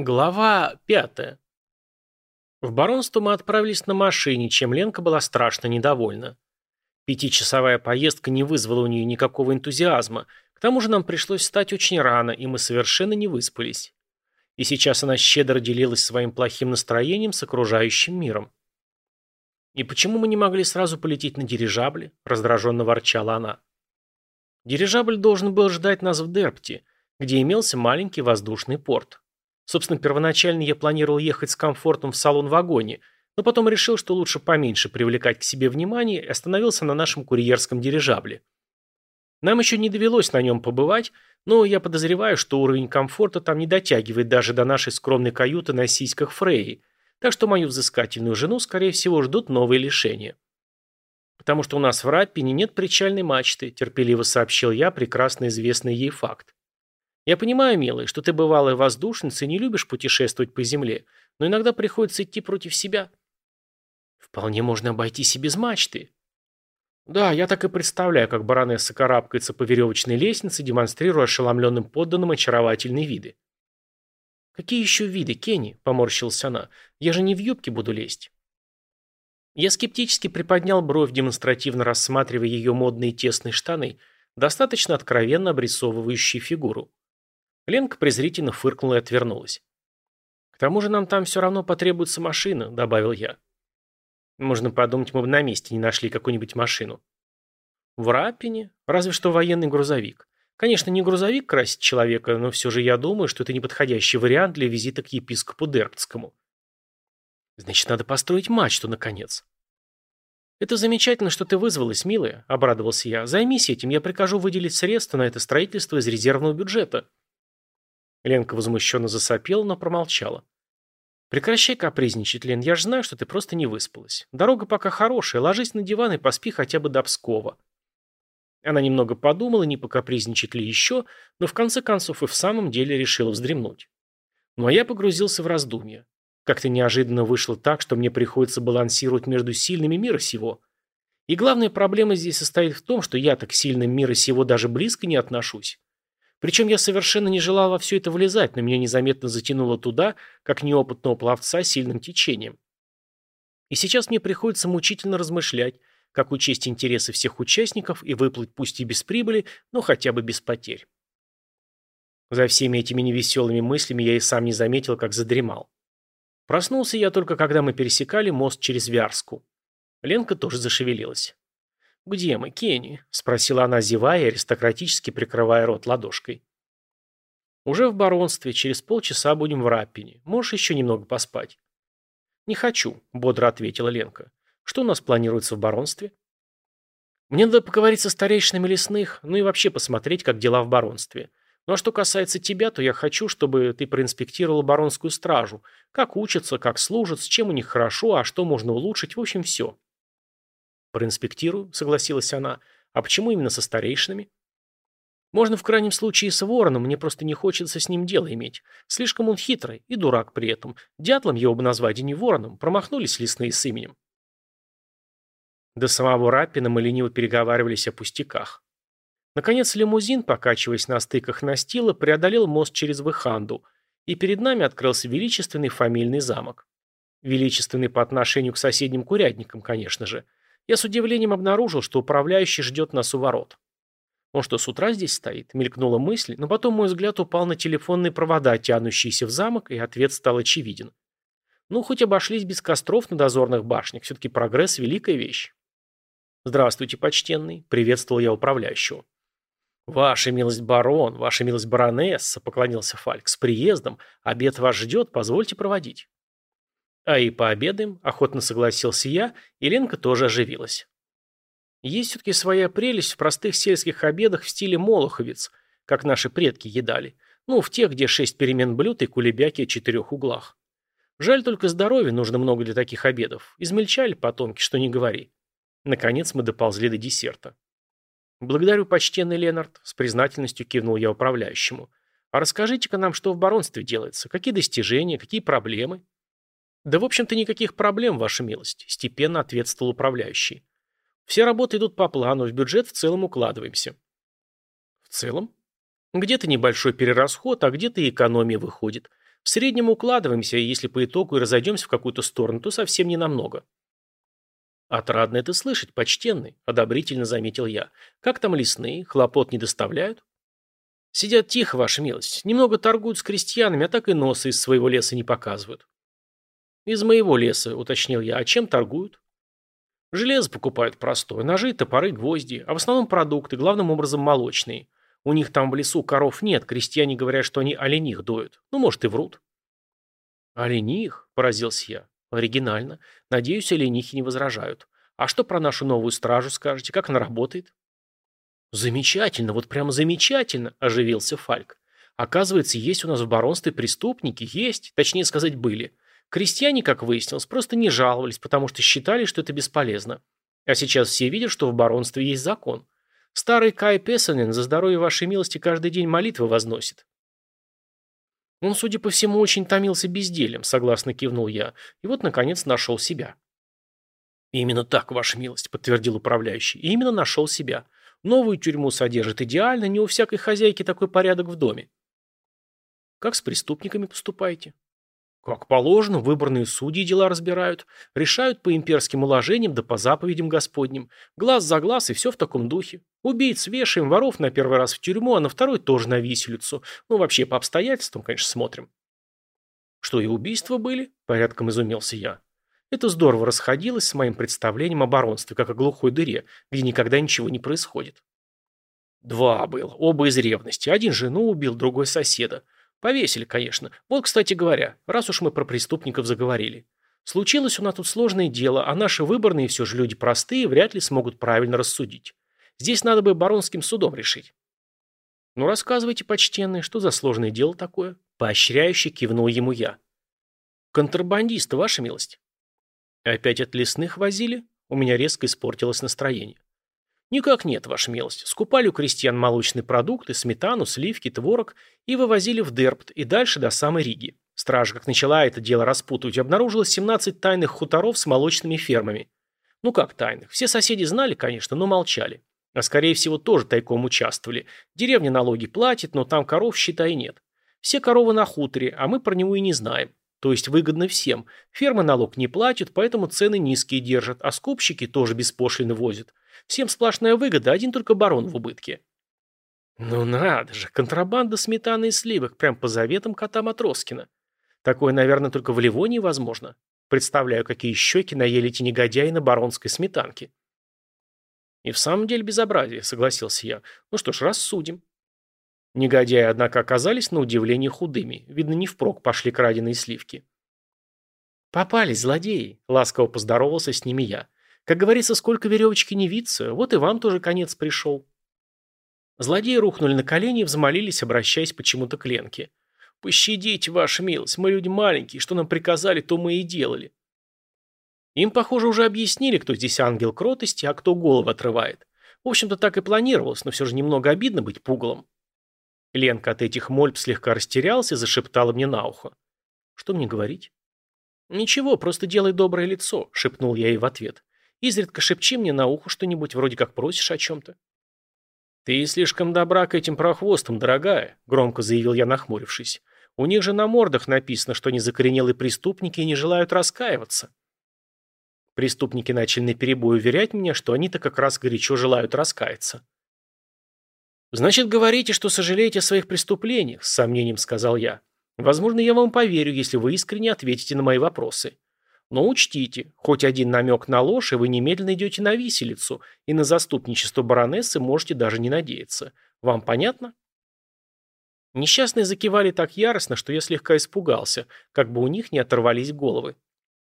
Глава пятая. В баронство мы отправились на машине, чем Ленка была страшно недовольна. Пятичасовая поездка не вызвала у нее никакого энтузиазма, к тому же нам пришлось встать очень рано, и мы совершенно не выспались. И сейчас она щедро делилась своим плохим настроением с окружающим миром. «И почему мы не могли сразу полететь на дирижабле?» – раздраженно ворчала она. Дирижабль должен был ждать нас в Дерпте, где имелся маленький воздушный порт. Собственно, первоначально я планировал ехать с комфортом в салон-вагоне, но потом решил, что лучше поменьше привлекать к себе внимание и остановился на нашем курьерском дирижабле. Нам еще не довелось на нем побывать, но я подозреваю, что уровень комфорта там не дотягивает даже до нашей скромной каюты на сиськах Фрейи, так что мою взыскательную жену, скорее всего, ждут новые лишения. «Потому что у нас в Раппине нет причальной мачты», терпеливо сообщил я прекрасно известный ей факт. Я понимаю, милый, что ты бывалая воздушница и не любишь путешествовать по земле, но иногда приходится идти против себя. Вполне можно обойтись и без мачты. Да, я так и представляю, как баронесса карабкается по веревочной лестнице, демонстрируя ошеломленным подданным очаровательные виды. «Какие еще виды, Кенни?» – поморщилась она. «Я же не в юбке буду лезть». Я скептически приподнял бровь, демонстративно рассматривая ее модные тесные штаны, достаточно откровенно обрисовывающие фигуру. Ленка презрительно фыркнула и отвернулась. «К тому же нам там все равно потребуется машина», — добавил я. «Можно подумать, мы бы на месте не нашли какую-нибудь машину». «В Рапине? Разве что военный грузовик. Конечно, не грузовик красит человека, но все же я думаю, что это неподходящий вариант для визита к епископу Дерптскому». «Значит, надо построить мачту, наконец». «Это замечательно, что ты вызвалась, милая», — обрадовался я. «Займись этим, я прикажу выделить средства на это строительство из резервного бюджета». Ленка возмущенно засопела, но промолчала. «Прекращай капризничать, Лен, я же знаю, что ты просто не выспалась. Дорога пока хорошая, ложись на диван и поспи хотя бы до Пскова». Она немного подумала, не покапризничать ли еще, но в конце концов и в самом деле решила вздремнуть. Ну а я погрузился в раздумья. Как-то неожиданно вышло так, что мне приходится балансировать между сильными мира сего. И главная проблема здесь состоит в том, что я так сильно мира сего даже близко не отношусь. Причем я совершенно не желал во все это влезать, но меня незаметно затянуло туда, как неопытного пловца сильным течением. И сейчас мне приходится мучительно размышлять, как учесть интересы всех участников и выплыть пусть и без прибыли, но хотя бы без потерь. За всеми этими невеселыми мыслями я и сам не заметил, как задремал. Проснулся я только, когда мы пересекали мост через Вярску. Ленка тоже зашевелилась. «Где мы, Кенни?» – спросила она, зевая аристократически прикрывая рот ладошкой. «Уже в баронстве, через полчаса будем в Раппине. Можешь еще немного поспать?» «Не хочу», – бодро ответила Ленка. «Что у нас планируется в баронстве?» «Мне надо поговорить со старейшинами лесных, ну и вообще посмотреть, как дела в баронстве. Ну а что касается тебя, то я хочу, чтобы ты проинспектировала баронскую стражу. Как учатся, как служат, с чем у них хорошо, а что можно улучшить, в общем, все». «Проинспектирую», — согласилась она. «А почему именно со старейшинами?» «Можно в крайнем случае с вороном, мне просто не хочется с ним дело иметь. Слишком он хитрый и дурак при этом. Дятлом его бы назвать и не вороном, промахнулись лесные с именем». До самого Раппина мы лениво переговаривались о пустяках. Наконец лимузин, покачиваясь на стыках настила, преодолел мост через Выханду, и перед нами открылся величественный фамильный замок. Величественный по отношению к соседним курятникам, конечно же – я с удивлением обнаружил, что управляющий ждет нас у ворот. Он что, с утра здесь стоит? Мелькнула мысль, но потом мой взгляд упал на телефонные провода, тянущиеся в замок, и ответ стал очевиден. Ну, хоть обошлись без костров на дозорных башнях, все-таки прогресс – великая вещь. «Здравствуйте, почтенный», – приветствовал я управляющего. «Ваша милость барон, ваша милость баронесса», – поклонился Фальк, – «с приездом. Обед вас ждет, позвольте проводить». А и пообедаем, охотно согласился я, и Ленка тоже оживилась. Есть все-таки своя прелесть в простых сельских обедах в стиле молоховец, как наши предки едали. Ну, в тех, где шесть перемен блюд и кулебяки о четырех углах. Жаль только здоровья, нужно много для таких обедов. Измельчали потомки, что не говори. Наконец мы доползли до десерта. «Благодарю, почтенный Ленард», — с признательностью кивнул я управляющему. «А расскажите-ка нам, что в баронстве делается, какие достижения, какие проблемы?» «Да, в общем-то, никаких проблем, ваша милость», – степенно ответствовал управляющий. «Все работы идут по плану, в бюджет в целом укладываемся». «В целом?» «Где-то небольшой перерасход, а где-то и экономия выходит. В среднем укладываемся, и если по итогу и разойдемся в какую-то сторону, то совсем не намного. Отрадно это слышать, почтенный, одобрительно заметил я. Как там лесные, хлопот не доставляют? Сидят тихо, ваша милость. Немного торгуют с крестьянами, а так и носа из своего леса не показывают. Из моего леса, уточнил я. А чем торгуют? Железо покупают простое, ножи, топоры, гвозди, а в основном продукты, главным образом молочные. У них там в лесу коров нет, крестьяне говорят, что они олених доют. Ну, может, и врут. Олених? Поразился я. Оригинально. Надеюсь, оленихи не возражают. А что про нашу новую стражу скажете? Как она работает? Замечательно, вот прямо замечательно, оживился Фальк. Оказывается, есть у нас в баронстве преступники, есть, точнее сказать, были. Крестьяне, как выяснилось, просто не жаловались, потому что считали, что это бесполезно. А сейчас все видят, что в баронстве есть закон. Старый Кай Пессонен за здоровье вашей милости каждый день молитвы возносит. Он, судя по всему, очень томился бездельем, согласно кивнул я, и вот, наконец, нашел себя. «Именно так, ваша милость», — подтвердил управляющий, и именно нашел себя. Новую тюрьму содержит идеально, не у всякой хозяйки такой порядок в доме. «Как с преступниками поступаете?» Как положено, выборные судьи дела разбирают, решают по имперским уложениям да по заповедям Господним. Глаз за глаз и все в таком духе. Убийц вешаем, воров на первый раз в тюрьму, а на второй тоже на виселицу. Ну, вообще, по обстоятельствам, конечно, смотрим. Что и убийства были? Порядком изумился я. Это здорово расходилось с моим представлением о баронстве, как о глухой дыре, где никогда ничего не происходит. Два было, оба из ревности. Один жену убил, другой соседа. Повесили, конечно. Вот, кстати говоря, раз уж мы про преступников заговорили. Случилось у нас тут сложное дело, а наши выборные все же люди простые вряд ли смогут правильно рассудить. Здесь надо бы баронским судом решить. Ну, рассказывайте, почтенные, что за сложное дело такое? Поощряюще кивнул ему я. Контрабандиста, ваша милость. Опять от лесных возили? У меня резко испортилось настроение. «Никак нет, ваша милость. Скупали у крестьян молочные продукты, сметану, сливки, творог и вывозили в Дерпт и дальше до самой Риги. Стража, как начала это дело распутывать, обнаружила 17 тайных хуторов с молочными фермами. Ну как тайных? Все соседи знали, конечно, но молчали. А скорее всего тоже тайком участвовали. Деревня налоги платит, но там коров, считай, нет. Все коровы на хуторе, а мы про него и не знаем. То есть выгодно всем. Фермы налог не платят, поэтому цены низкие держат, а скупщики тоже беспошлино возят. Всем сплошная выгода, один только барон в убытке. Ну надо же, контрабанда сметаны и сливок, прям по заветам кота Матроскина. Такое, наверное, только в Ливонии возможно. Представляю, какие щеки наели эти негодяи на баронской сметанке. И в самом деле безобразие, согласился я. Ну что ж, рассудим. Негодяи, однако, оказались на удивление худыми. Видно, не впрок пошли краденые сливки. «Попались, злодеи!» – ласково поздоровался с ними я. Как говорится, сколько веревочки не виться, вот и вам тоже конец пришел. Злодеи рухнули на колени и взмолились, обращаясь почему-то к Ленке. «Пощадите, ваша милость, мы люди маленькие, что нам приказали, то мы и делали». Им, похоже, уже объяснили, кто здесь ангел кротости, а кто голову отрывает. В общем-то, так и планировалось, но все же немного обидно быть пугалом. Ленка от этих мольб слегка растерялся и зашептала мне на ухо. «Что мне говорить?» «Ничего, просто делай доброе лицо», — шепнул я ей в ответ. Изредка шепчи мне на ухо что-нибудь, вроде как просишь о чем-то. «Ты слишком добра к этим прохвостам, дорогая», — громко заявил я, нахмурившись. «У них же на мордах написано, что они закоренелые преступники и не желают раскаиваться». Преступники начали наперебой уверять меня, что они-то как раз горячо желают раскаяться. «Значит, говорите, что сожалеете о своих преступлениях», — с сомнением сказал я. «Возможно, я вам поверю, если вы искренне ответите на мои вопросы. Но учтите, хоть один намек на ложь, и вы немедленно идете на виселицу, и на заступничество баронессы можете даже не надеяться. Вам понятно? Несчастные закивали так яростно, что я слегка испугался, как бы у них не оторвались головы.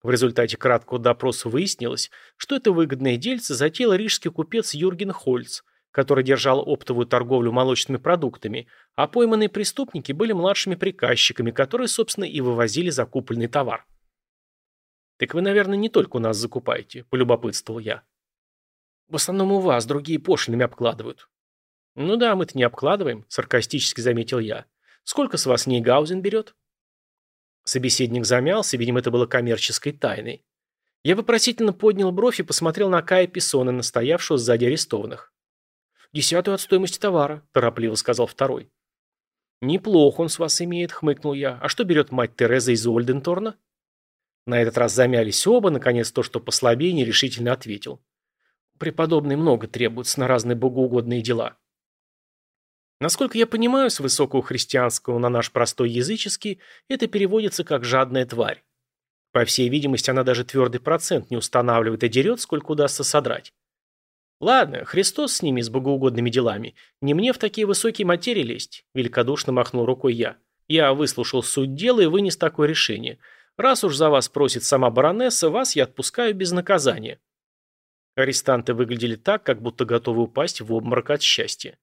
В результате краткого допроса выяснилось, что это выгодное дельце затеял рижский купец Юрген Хольц, который держал оптовую торговлю молочными продуктами, а пойманные преступники были младшими приказчиками, которые, собственно, и вывозили закупленный товар. «Так вы, наверное, не только у нас закупаете», – полюбопытствовал я. «В основном у вас, другие пошлинами обкладывают». «Ну да, мы-то не обкладываем», – саркастически заметил я. «Сколько с вас Нейгаузен берет?» Собеседник замялся, видимо, это было коммерческой тайной. Я вопросительно поднял бровь и посмотрел на Кая Писона, настоявшего сзади арестованных. «Десятую от стоимости товара», – торопливо сказал второй. «Неплохо он с вас имеет», — хмыкнул я. «А что берет мать Тереза из Ольденторна?» На этот раз замялись оба, наконец то, что послабее, нерешительно ответил. «Преподобный много требуется на разные богоугодные дела». Насколько я понимаю, с высокого христианского на наш простой языческий, это переводится как «жадная тварь». По всей видимости, она даже твердый процент не устанавливает и дерет, сколько удастся содрать. Ладно, Христос с ними, с богоугодными делами. Не мне в такие высокие материи лезть, великодушно махнул рукой я. Я выслушал суть дела и вынес такое решение. Раз уж за вас просит сама баронесса, вас я отпускаю без наказания. Арестанты выглядели так, как будто готовы упасть в обморок от счастья.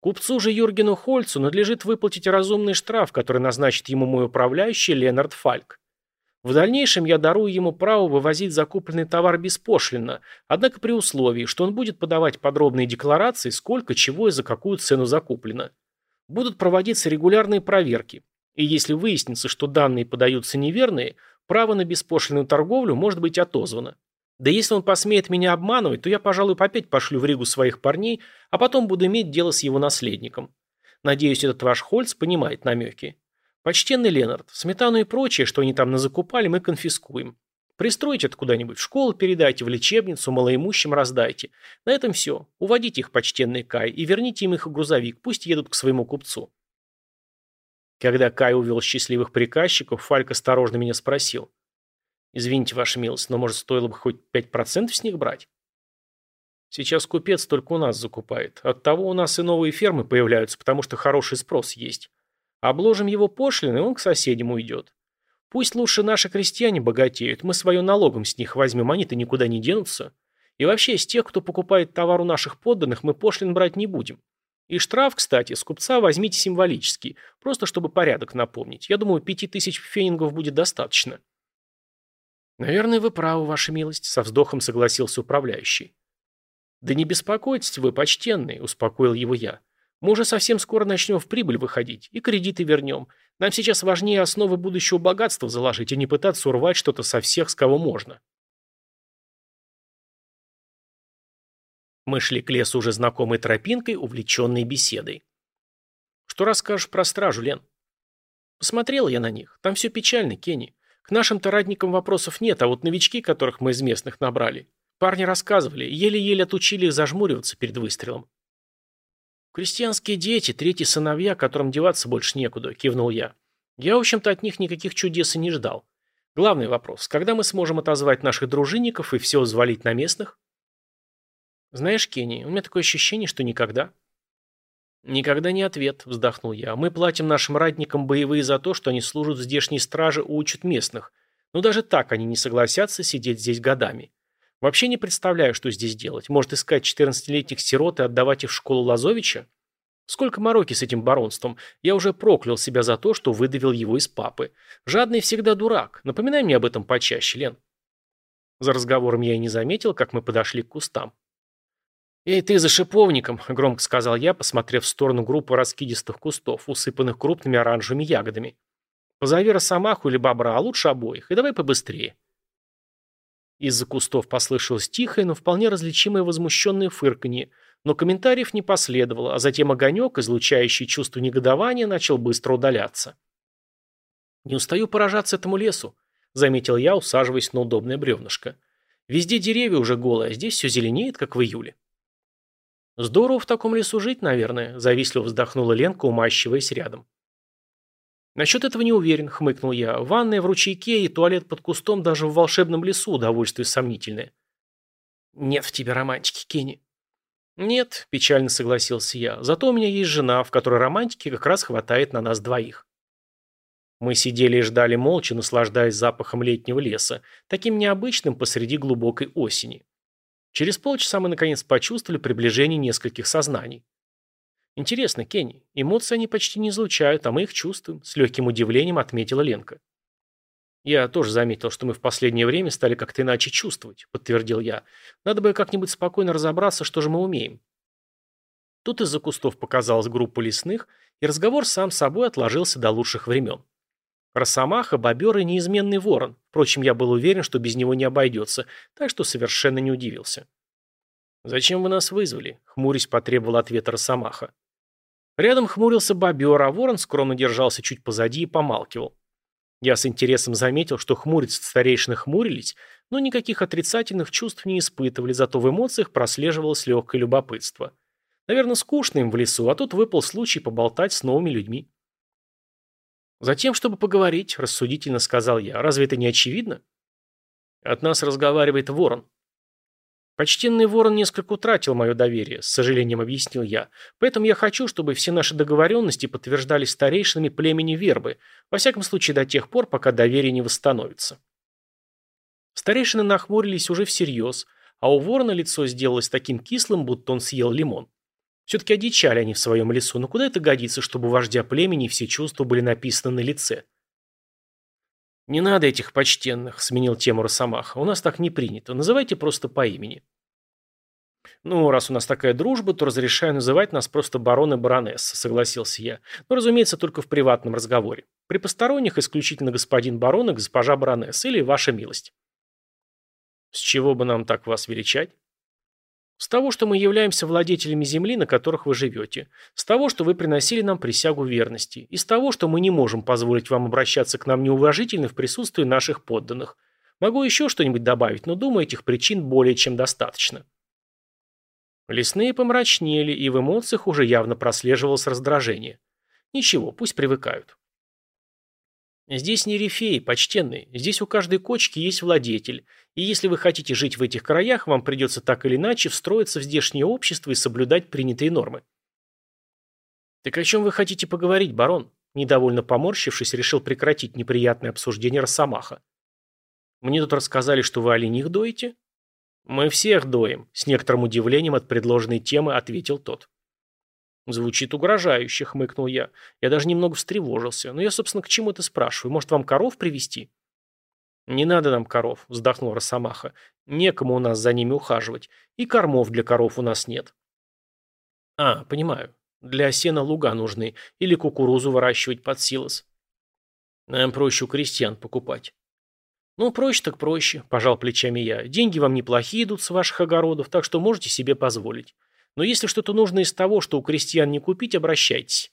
Купцу же Юргену Хольцу надлежит выплатить разумный штраф, который назначит ему мой управляющий Ленард Фальк. В дальнейшем я дарую ему право вывозить закупленный товар беспошлинно, однако при условии, что он будет подавать подробные декларации, сколько, чего и за какую цену закуплено. Будут проводиться регулярные проверки, и если выяснится, что данные подаются неверные, право на беспошлинную торговлю может быть отозвано. Да если он посмеет меня обманывать, то я, пожалуй, опять пошлю в Ригу своих парней, а потом буду иметь дело с его наследником. Надеюсь, этот ваш Хольц понимает намеки. Почтенный Ленард, сметану и прочее, что они там назакупали, мы конфискуем. Пристройте это куда-нибудь в школу, передайте, в лечебницу, малоимущим раздайте. На этом все. Уводите их, почтенный Кай, и верните им их грузовик, пусть едут к своему купцу. Когда Кай увел счастливых приказчиков, Фальк осторожно меня спросил. «Извините, ваша милость, но, может, стоило бы хоть 5% с них брать?» «Сейчас купец только у нас закупает. Оттого у нас и новые фермы появляются, потому что хороший спрос есть. Обложим его пошлиной, он к соседям уйдет. Пусть лучше наши крестьяне богатеют, мы свое налогом с них возьмем, они-то никуда не денутся. И вообще, из тех, кто покупает товар у наших подданных, мы пошлин брать не будем. И штраф, кстати, с купца возьмите символический, просто чтобы порядок напомнить. Я думаю, пяти тысяч фенингов будет достаточно. Наверное, вы правы, ваша милость, со вздохом согласился управляющий. Да не беспокойтесь вы, почтенный, успокоил его я. Мы уже совсем скоро начнем в прибыль выходить и кредиты вернем. Нам сейчас важнее основы будущего богатства заложить, а не пытаться урвать что-то со всех, с кого можно. Мы шли к лесу уже знакомой тропинкой, увлеченной беседой. Что расскажешь про стражу, Лен? Посмотрел я на них. Там все печально, Кенни. К нашим-то радникам вопросов нет, а вот новички, которых мы из местных набрали. Парни рассказывали, еле-еле отучили их зажмуриваться перед выстрелом. «Крестьянские дети, третьи сыновья, которым деваться больше некуда», – кивнул я. «Я, в общем-то, от них никаких чудес и не ждал. Главный вопрос – когда мы сможем отозвать наших дружинников и все взвалить на местных?» «Знаешь, Кенни, у меня такое ощущение, что никогда». «Никогда не ответ», – вздохнул я. «Мы платим нашим ратникам боевые за то, что они служат в здешней страже учат местных. Но даже так они не согласятся сидеть здесь годами. Вообще не представляю, что здесь делать. Может, искать 14-летних сирот и отдавать их в школу Лазовича? Сколько мороки с этим баронством. Я уже проклял себя за то, что выдавил его из папы. Жадный всегда дурак. Напоминай мне об этом почаще, Лен. За разговором я и не заметил, как мы подошли к кустам. «Эй, ты за шиповником!» – громко сказал я, посмотрев в сторону группы раскидистых кустов, усыпанных крупными оранжевыми ягодами. «Позови росомаху или бобра, а лучше обоих, и давай побыстрее». Из-за кустов послышалось тихое, но вполне различимое возмущенное фырканье, но комментариев не последовало, а затем огонек, излучающий чувство негодования, начал быстро удаляться. «Не устаю поражаться этому лесу», — заметил я, усаживаясь на удобное бревнышко. «Везде деревья уже голые, а здесь все зеленеет, как в июле». «Здорово в таком лесу жить, наверное», — завистливо вздохнула Ленка, умащиваясь рядом. «Насчет этого не уверен», — хмыкнул я. «Ванная в ручейке и туалет под кустом даже в волшебном лесу удовольствие сомнительное». «Нет в тебе романтики, Кенни». «Нет», – печально согласился я. «Зато у меня есть жена, в которой романтики как раз хватает на нас двоих». Мы сидели и ждали молча, наслаждаясь запахом летнего леса, таким необычным посреди глубокой осени. Через полчаса мы наконец почувствовали приближение нескольких сознаний. Интересно, Кенни, эмоции они почти не излучают, а мы их чувствуем, с легким удивлением отметила Ленка. Я тоже заметил, что мы в последнее время стали как-то иначе чувствовать, подтвердил я. Надо бы как-нибудь спокойно разобраться, что же мы умеем. Тут из-за кустов показалась группа лесных, и разговор сам собой отложился до лучших времен. Росомаха, бобер и неизменный ворон. Впрочем, я был уверен, что без него не обойдется, так что совершенно не удивился. «Зачем вы нас вызвали?» — хмурясь потребовал ответа Росомаха. Рядом хмурился бобер, а ворон скромно держался чуть позади и помалкивал. Я с интересом заметил, что хмуриться старейшины хмурились, но никаких отрицательных чувств не испытывали, зато в эмоциях прослеживалось легкое любопытство. Наверное, скучно им в лесу, а тут выпал случай поболтать с новыми людьми. Затем, чтобы поговорить, рассудительно сказал я. Разве это не очевидно? От нас разговаривает ворон. Почтенный ворон несколько утратил мое доверие, с сожалением объяснил я. Поэтому я хочу, чтобы все наши договоренности подтверждались старейшинами племени Вербы, во всяком случае до тех пор, пока доверие не восстановится. Старейшины нахмурились уже всерьез, а у ворона лицо сделалось таким кислым, будто он съел лимон. Все-таки одичали они в своем лесу, но куда это годится, чтобы вождя племени все чувства были написаны на лице? «Не надо этих почтенных», — сменил тему Росомаха. «У нас так не принято. Называйте просто по имени». «Ну, раз у нас такая дружба, то разрешаю называть нас просто барон и баронесса», — согласился я. «Но, разумеется, только в приватном разговоре. При посторонних исключительно господин барон и госпожа баронесса или ваша милость». «С чего бы нам так вас величать?» С того, что мы являемся владетелями земли, на которых вы живете. С того, что вы приносили нам присягу верности. И с того, что мы не можем позволить вам обращаться к нам неуважительно в присутствии наших подданных. Могу еще что-нибудь добавить, но думаю, этих причин более чем достаточно. Лесные помрачнели, и в эмоциях уже явно прослеживалось раздражение. Ничего, пусть привыкают. Здесь не рифеи, почтенные. Здесь у каждой кочки есть владетель. И если вы хотите жить в этих краях, вам придется так или иначе встроиться в здешнее общество и соблюдать принятые нормы. Так о чем вы хотите поговорить, барон? Недовольно поморщившись, решил прекратить неприятное обсуждение Росомаха. Мне тут рассказали, что вы олених доите? Мы всех доим, с некоторым удивлением от предложенной темы ответил тот. Звучит угрожающе, хмыкнул я. Я даже немного встревожился. Но я, собственно, к чему это спрашиваю? Может, вам коров привести? Не надо нам коров, вздохнул Росомаха. Некому у нас за ними ухаживать. И кормов для коров у нас нет. А, понимаю. Для сена луга нужны. Или кукурузу выращивать под силос. Нам проще у крестьян покупать. Ну, проще так проще, пожал плечами я. Деньги вам неплохие идут с ваших огородов, так что можете себе позволить. Но если что-то нужно из того, что у крестьян не купить, обращайтесь.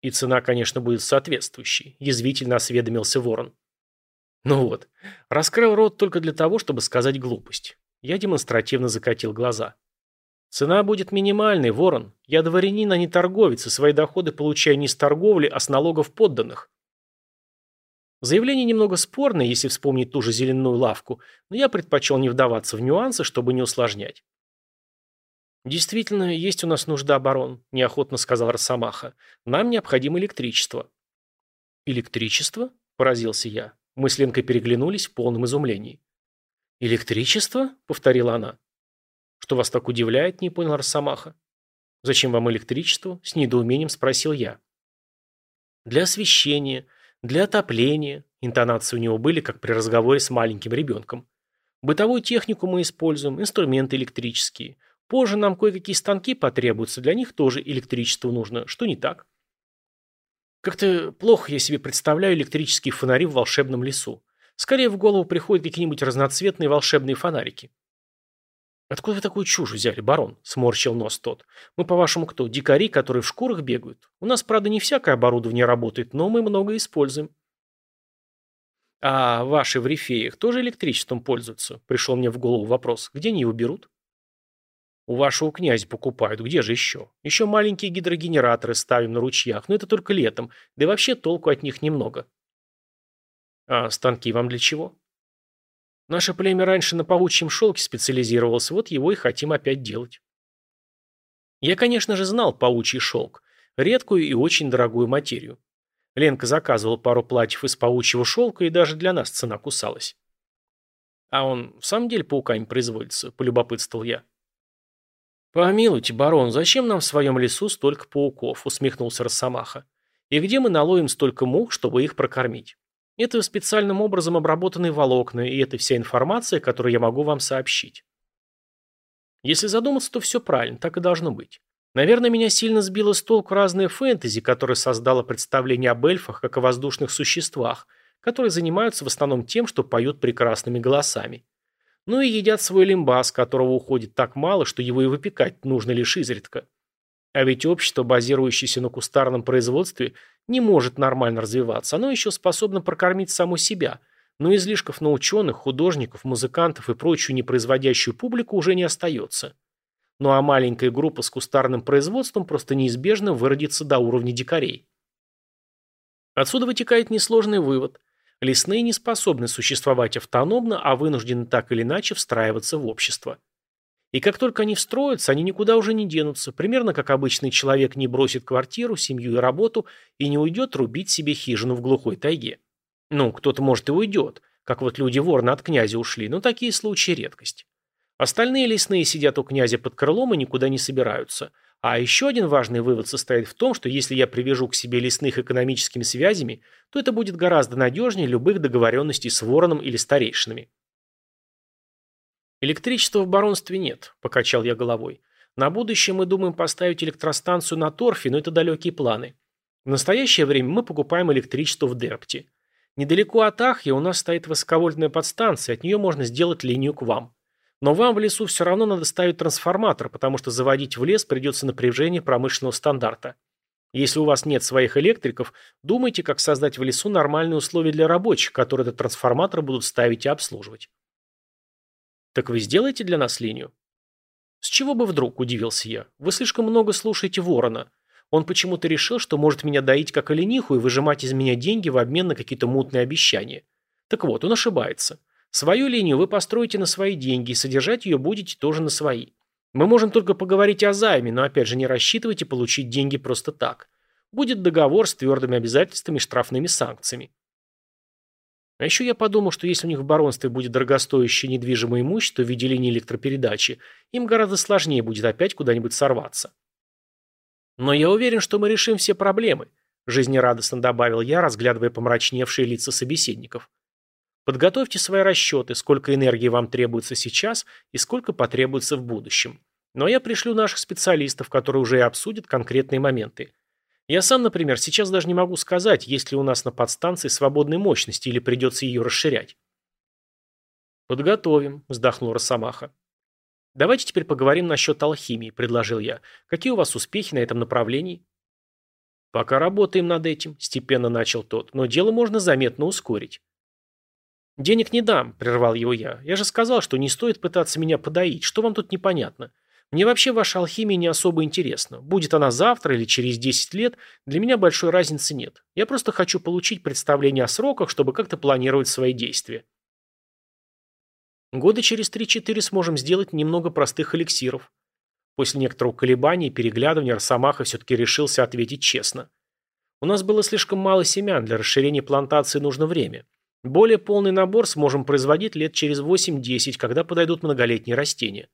И цена, конечно, будет соответствующей, язвительно осведомился ворон. Ну вот, раскрыл рот только для того, чтобы сказать глупость. Я демонстративно закатил глаза. Цена будет минимальной, ворон. Я дворянин, а не торговец, и свои доходы получаю не с торговли, а с налогов подданных. Заявление немного спорное, если вспомнить ту же зеленую лавку, но я предпочел не вдаваться в нюансы, чтобы не усложнять. «Действительно, есть у нас нужда, барон», – неохотно сказал Росомаха. «Нам необходимо электричество». «Электричество?» – поразился я. Мы с Ленкой переглянулись в полном изумлении. «Электричество?» – повторила она. «Что вас так удивляет?» – не понял Росомаха. «Зачем вам электричество?» – с недоумением спросил я. «Для освещения, для отопления». Интонации у него были, как при разговоре с маленьким ребенком. «Бытовую технику мы используем, инструменты электрические. Позже нам кое-какие станки потребуются, для них тоже электричество нужно. Что не так? Как-то плохо я себе представляю электрические фонари в волшебном лесу. Скорее в голову приходят какие-нибудь разноцветные волшебные фонарики. «Откуда вы такую чушь взяли, барон?» – сморщил нос тот. «Мы, по-вашему, кто? Дикари, которые в шкурах бегают? У нас, правда, не всякое оборудование работает, но мы много используем». «А ваши в рифеях тоже электричеством пользуются?» – пришел мне в голову вопрос. «Где они его берут?» У вашего князя покупают, где же еще? Еще маленькие гидрогенераторы ставим на ручьях, но это только летом, да и вообще толку от них немного. А станки вам для чего? Наше племя раньше на паучьем шелке специализировалось, вот его и хотим опять делать. Я, конечно же, знал паучий шелк, редкую и очень дорогую материю. Ленка заказывала пару платьев из паучьего шелка, и даже для нас цена кусалась. А он в самом деле пауками производится, полюбопытствовал я. «Помилуйте, барон, зачем нам в своем лесу столько пауков?» – усмехнулся Росомаха. «И где мы наловим столько мух, чтобы их прокормить? Это специальным образом обработанные волокна, и это вся информация, которую я могу вам сообщить». Если задуматься, то все правильно, так и должно быть. Наверное, меня сильно сбило с толку разные фэнтези, которые создало представление об эльфах как о воздушных существах, которые занимаются в основном тем, что поют прекрасными голосами. Ну и едят свой лимбас, которого уходит так мало, что его и выпекать нужно лишь изредка. А ведь общество, базирующееся на кустарном производстве, не может нормально развиваться. Оно еще способно прокормить само себя. Но излишков на ученых, художников, музыкантов и прочую непроизводящую публику уже не остается. Ну а маленькая группа с кустарным производством просто неизбежно выродится до уровня дикарей. Отсюда вытекает несложный вывод. Лесные не способны существовать автономно, а вынуждены так или иначе встраиваться в общество. И как только они встроятся, они никуда уже не денутся, примерно как обычный человек не бросит квартиру, семью и работу и не уйдет рубить себе хижину в глухой тайге. Ну, кто-то, может, и уйдет, как вот люди ворны от князя ушли, но такие случаи редкость. Остальные лесные сидят у князя под крылом и никуда не собираются. А еще один важный вывод состоит в том, что если я привяжу к себе лесных экономическими связями, то это будет гораздо надежнее любых договоренностей с вороном или старейшинами. «Электричества в баронстве нет», – покачал я головой. «На будущее мы думаем поставить электростанцию на торфе, но это далекие планы. В настоящее время мы покупаем электричество в Дерпте. Недалеко от Ахи у нас стоит высоковольтная подстанция, от нее можно сделать линию к вам. Но вам в лесу все равно надо ставить трансформатор, потому что заводить в лес придется напряжение промышленного стандарта. Если у вас нет своих электриков, думайте, как создать в лесу нормальные условия для рабочих, которые этот трансформатор будут ставить и обслуживать. «Так вы сделаете для нас линию?» «С чего бы вдруг?» – удивился я. «Вы слишком много слушаете Ворона. Он почему-то решил, что может меня доить как олениху и выжимать из меня деньги в обмен на какие-то мутные обещания. Так вот, он ошибается. Свою линию вы построите на свои деньги и содержать ее будете тоже на свои. Мы можем только поговорить о займе, но опять же не рассчитывайте получить деньги просто так. Будет договор с твердыми обязательствами и штрафными санкциями. А еще я подумал, что если у них в баронстве будет дорогостоящее недвижимое имущество в виде линии электропередачи, им гораздо сложнее будет опять куда-нибудь сорваться. Но я уверен, что мы решим все проблемы, жизнерадостно добавил я, разглядывая помрачневшие лица собеседников. Подготовьте свои расчеты, сколько энергии вам требуется сейчас и сколько потребуется в будущем. Но я пришлю наших специалистов, которые уже и обсудят конкретные моменты. Я сам, например, сейчас даже не могу сказать, есть ли у нас на подстанции свободной мощности или придется ее расширять. «Подготовим», – вздохнул Росомаха. «Давайте теперь поговорим насчет алхимии», – предложил я. «Какие у вас успехи на этом направлении?» «Пока работаем над этим», – степенно начал тот, – «но дело можно заметно ускорить». «Денег не дам», – прервал его я. «Я же сказал, что не стоит пытаться меня подоить. Что вам тут непонятно? Мне вообще ваша алхимия не особо интересна. Будет она завтра или через 10 лет, для меня большой разницы нет. Я просто хочу получить представление о сроках, чтобы как-то планировать свои действия. Года через 3-4 сможем сделать немного простых эликсиров. После некоторого колебания и переглядывания Росомаха все-таки решился ответить честно. У нас было слишком мало семян, для расширения плантации нужно время. Более полный набор сможем производить лет через 8-10, когда подойдут многолетние растения.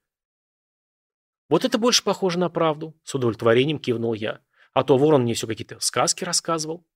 «Вот это больше похоже на правду», – с удовлетворением кивнул я. «А то ворон мне все какие-то сказки рассказывал».